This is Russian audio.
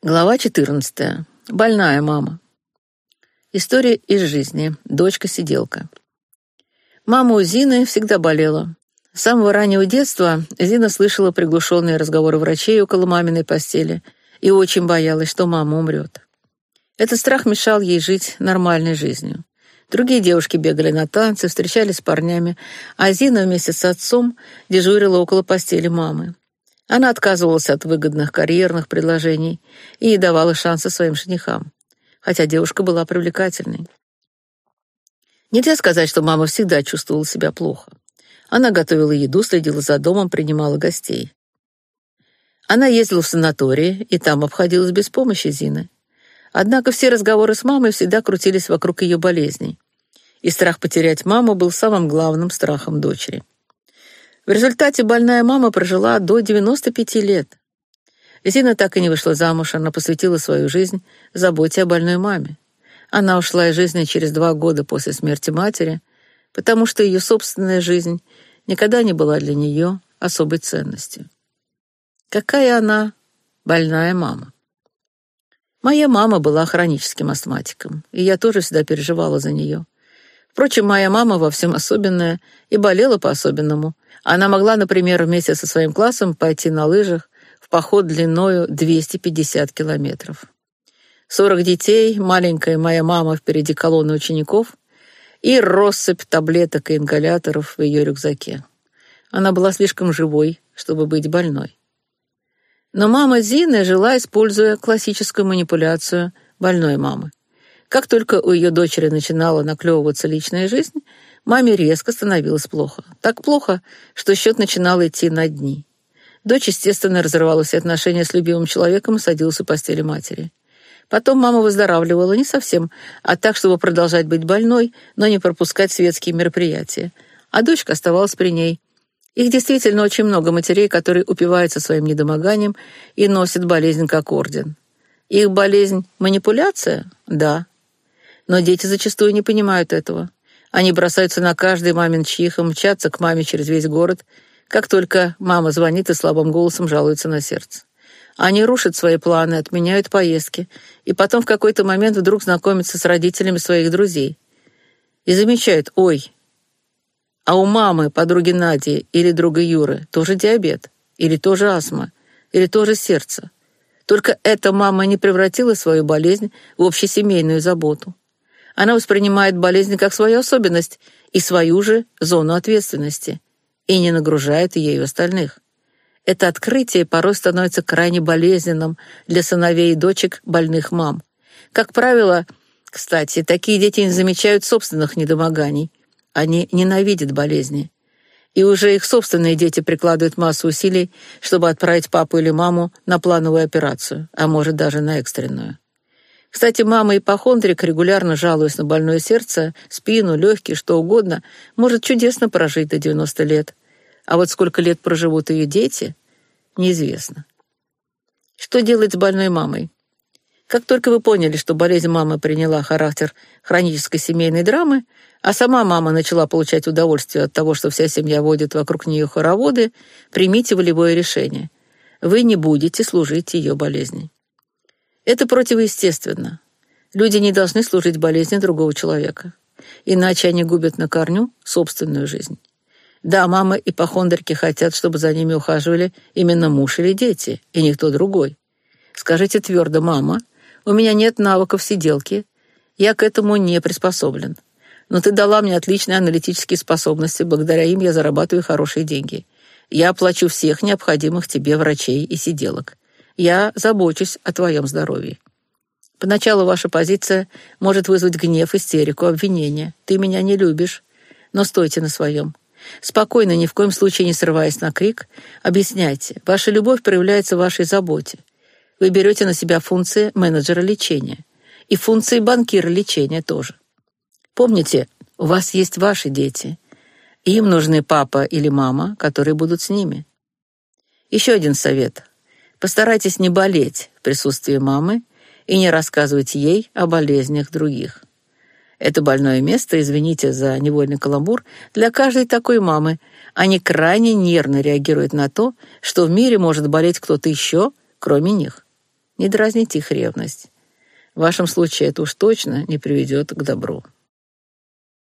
Глава 14. Больная мама. История из жизни. Дочка-сиделка. Мама у Зины всегда болела. С самого раннего детства Зина слышала приглушенные разговоры врачей около маминой постели и очень боялась, что мама умрет. Этот страх мешал ей жить нормальной жизнью. Другие девушки бегали на танцы, встречались с парнями, а Зина вместе с отцом дежурила около постели мамы. Она отказывалась от выгодных карьерных предложений и давала шанса своим женихам, хотя девушка была привлекательной. Нельзя сказать, что мама всегда чувствовала себя плохо. Она готовила еду, следила за домом, принимала гостей. Она ездила в санатории, и там обходилась без помощи Зины. Однако все разговоры с мамой всегда крутились вокруг ее болезней. И страх потерять маму был самым главным страхом дочери. В результате больная мама прожила до 95 лет. Зина так и не вышла замуж, она посвятила свою жизнь заботе о больной маме. Она ушла из жизни через два года после смерти матери, потому что ее собственная жизнь никогда не была для нее особой ценностью. Какая она больная мама. Моя мама была хроническим астматиком, и я тоже всегда переживала за нее. Впрочем, моя мама во всем особенная и болела по-особенному — она могла, например, вместе со своим классом пойти на лыжах в поход длиною 250 километров. 40 детей, маленькая моя мама впереди колонны учеников и россыпь таблеток и ингаляторов в ее рюкзаке. Она была слишком живой, чтобы быть больной. Но мама Зины жила, используя классическую манипуляцию больной мамы. Как только у ее дочери начинала наклевываться личная жизнь, Маме резко становилось плохо. Так плохо, что счет начинал идти на дни. Дочь, естественно, разрывала все отношения с любимым человеком и садилась у постели матери. Потом мама выздоравливала не совсем, а так, чтобы продолжать быть больной, но не пропускать светские мероприятия. А дочка оставалась при ней. Их действительно очень много матерей, которые упиваются своим недомоганием и носят болезнь как орден. Их болезнь — манипуляция? Да. Но дети зачастую не понимают этого. Они бросаются на каждый мамин чих и мчатся к маме через весь город, как только мама звонит и слабым голосом жалуется на сердце. Они рушат свои планы, отменяют поездки, и потом в какой-то момент вдруг знакомятся с родителями своих друзей. И замечают, ой, а у мамы, подруги Нади или друга Юры тоже диабет, или тоже астма, или тоже сердце. Только эта мама не превратила свою болезнь в общесемейную заботу. Она воспринимает болезнь как свою особенность и свою же зону ответственности и не нагружает ею остальных. Это открытие порой становится крайне болезненным для сыновей и дочек больных мам. Как правило, кстати, такие дети не замечают собственных недомоганий. Они ненавидят болезни. И уже их собственные дети прикладывают массу усилий, чтобы отправить папу или маму на плановую операцию, а может даже на экстренную. Кстати, мама-ипохондрик, регулярно жалуясь на больное сердце, спину, легкие, что угодно, может чудесно прожить до 90 лет. А вот сколько лет проживут ее дети, неизвестно. Что делать с больной мамой? Как только вы поняли, что болезнь мамы приняла характер хронической семейной драмы, а сама мама начала получать удовольствие от того, что вся семья водит вокруг нее хороводы, примите волевое решение. Вы не будете служить ее болезни. Это противоестественно. Люди не должны служить болезни другого человека. Иначе они губят на корню собственную жизнь. Да, мама и похондрики хотят, чтобы за ними ухаживали именно муж или дети, и никто другой. Скажите твердо, мама, у меня нет навыков сиделки, я к этому не приспособлен. Но ты дала мне отличные аналитические способности, благодаря им я зарабатываю хорошие деньги. Я оплачу всех необходимых тебе врачей и сиделок. Я забочусь о твоем здоровье. Поначалу ваша позиция может вызвать гнев, истерику, обвинение. Ты меня не любишь. Но стойте на своем. Спокойно, ни в коем случае не срываясь на крик, объясняйте. Ваша любовь проявляется в вашей заботе. Вы берете на себя функции менеджера лечения. И функции банкира лечения тоже. Помните, у вас есть ваши дети. Им нужны папа или мама, которые будут с ними. Еще один совет. Постарайтесь не болеть в присутствии мамы и не рассказывать ей о болезнях других. Это больное место, извините за невольный каламбур, для каждой такой мамы. Они крайне нервно реагируют на то, что в мире может болеть кто-то еще, кроме них. Не дразните их ревность. В вашем случае это уж точно не приведет к добру.